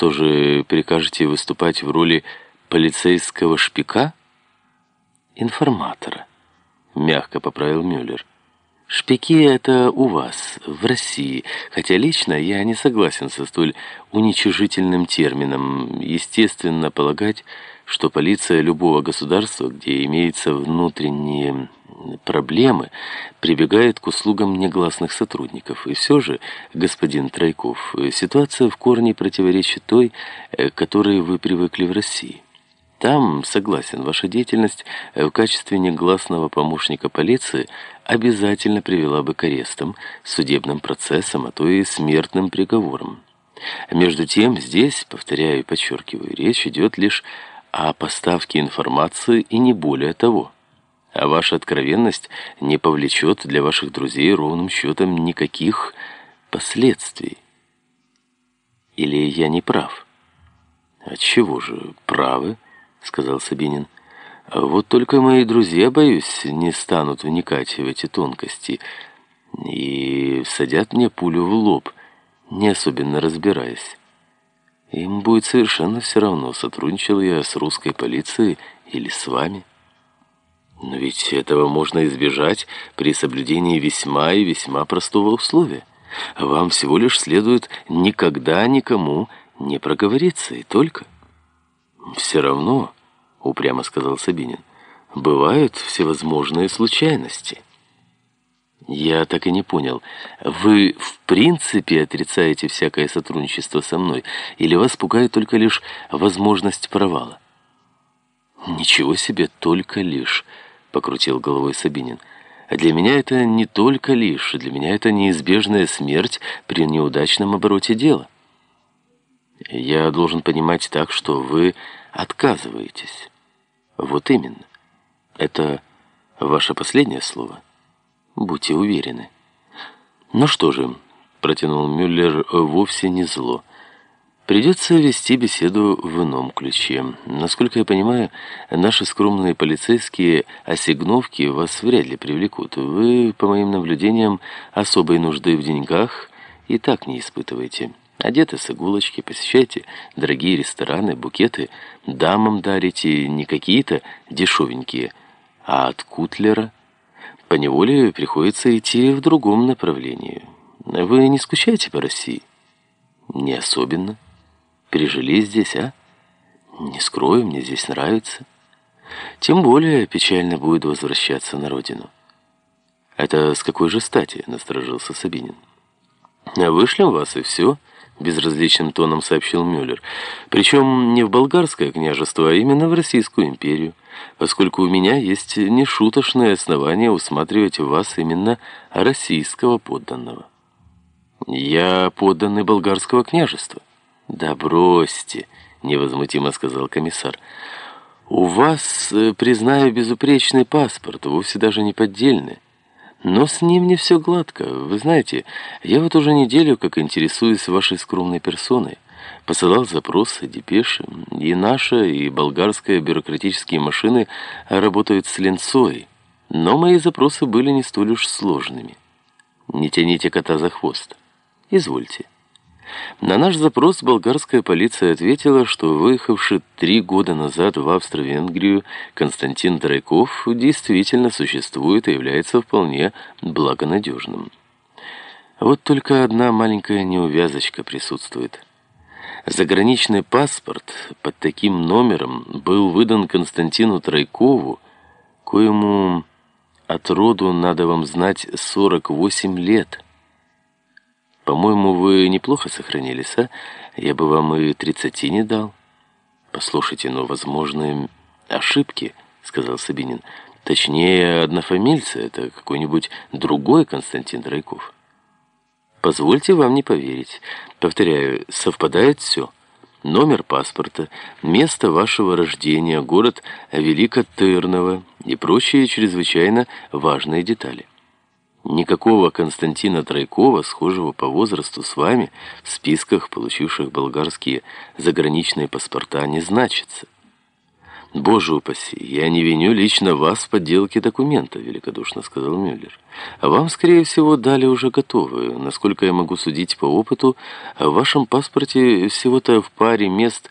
Что же, прикажете выступать в роли полицейского шпика? Информатора, мягко поправил Мюллер. Шпики это у вас, в России, хотя лично я не согласен со столь уничижительным термином. Естественно, полагать, что полиция любого государства, где имеются внутренние проблемы, прибегает к услугам негласных сотрудников. И все же, господин Тройков, ситуация в корне противоречит той, к которой вы привыкли в России. Там, согласен, ваша деятельность в качестве негласного помощника полиции обязательно привела бы к арестам, судебным процессам, а то и смертным приговорам. Между тем, здесь, повторяю и подчеркиваю, речь идет лишь о поставке информации и не более того. А ваша откровенность не повлечет для ваших друзей ровным счетом никаких последствий. Или я не прав? Отчего же, правы, сказал Сабинин. Вот только мои друзья, боюсь, не станут вникать в эти тонкости и садят мне пулю в лоб, не особенно разбираясь. Им будет совершенно все равно, сотрудничал я с русской полицией или с вами. Но ведь этого можно избежать при соблюдении весьма и весьма простого условия. Вам всего лишь следует никогда никому не проговориться, и только. Все равно упрямо сказал Сабинин. Бывают всевозможные случайности. Я так и не понял. Вы в принципе отрицаете всякое сотрудничество со мной или вас пугает только лишь возможность провала? Ничего себе, только лишь, покрутил головой Сабинин. А для меня это не только лишь, для меня это неизбежная смерть при неудачном обороте дела. Я должен понимать так, что вы отказываетесь. Вот именно. Это ваше последнее слово? Будьте уверены. Ну что же, протянул Мюллер вовсе не зло. Придется вести беседу в ином ключе. Насколько я понимаю, наши скромные полицейские осигновки вас вряд ли привлекут. Вы, по моим наблюдениям, особой нужды в деньгах и так не испытываете. Одеты с иголочки, посещайте дорогие рестораны, букеты, дамам дарите не какие-то дешевенькие, а от Кутлера. Поневоле приходится идти в другом направлении. Вы не скучаете по России? Не особенно. Пережили здесь, а? Не скрою, мне здесь нравится. Тем более печально будет возвращаться на родину. Это с какой же стати, насторожился Сабинин. Вышлем вас и все безразличным тоном сообщил Мюллер. Причем не в болгарское княжество, а именно в Российскую империю, поскольку у меня есть нешуточное основание усматривать в вас именно российского подданного. Я подданный болгарского княжества. Да бросьте, невозмутимо сказал комиссар. У вас, э, признаю, безупречный паспорт, вовсе даже не поддельный. Но с ним не все гладко. Вы знаете, я вот уже неделю как интересуюсь вашей скромной персоной. Посылал запросы, депеши. И наша, и болгарская бюрократические машины работают с ленцой. Но мои запросы были не столь уж сложными. Не тяните кота за хвост. Извольте. На наш запрос болгарская полиция ответила, что выехавший три года назад в Австро-Венгрию Константин Драйков действительно существует и является вполне благонадежным. Вот только одна маленькая неувязочка присутствует. Заграничный паспорт под таким номером был выдан Константину Тройкову, коему от роду, надо вам знать, 48 лет – по-моему, вы неплохо сохранились, а? Я бы вам и тридцати не дал. Послушайте, но возможны ошибки, сказал Сабинин. Точнее, однофамильцы, это какой-нибудь другой Константин Драйков. Позвольте вам не поверить. Повторяю, совпадает все. Номер паспорта, место вашего рождения, город Великотырново и прочие чрезвычайно важные детали. Никакого Константина Тройкова, схожего по возрасту с вами, в списках, получивших болгарские заграничные паспорта, не значится. «Боже упаси, я не виню лично вас в подделке документа», — великодушно сказал Мюллер. «А вам, скорее всего, дали уже готовую. Насколько я могу судить по опыту, в вашем паспорте всего-то в паре мест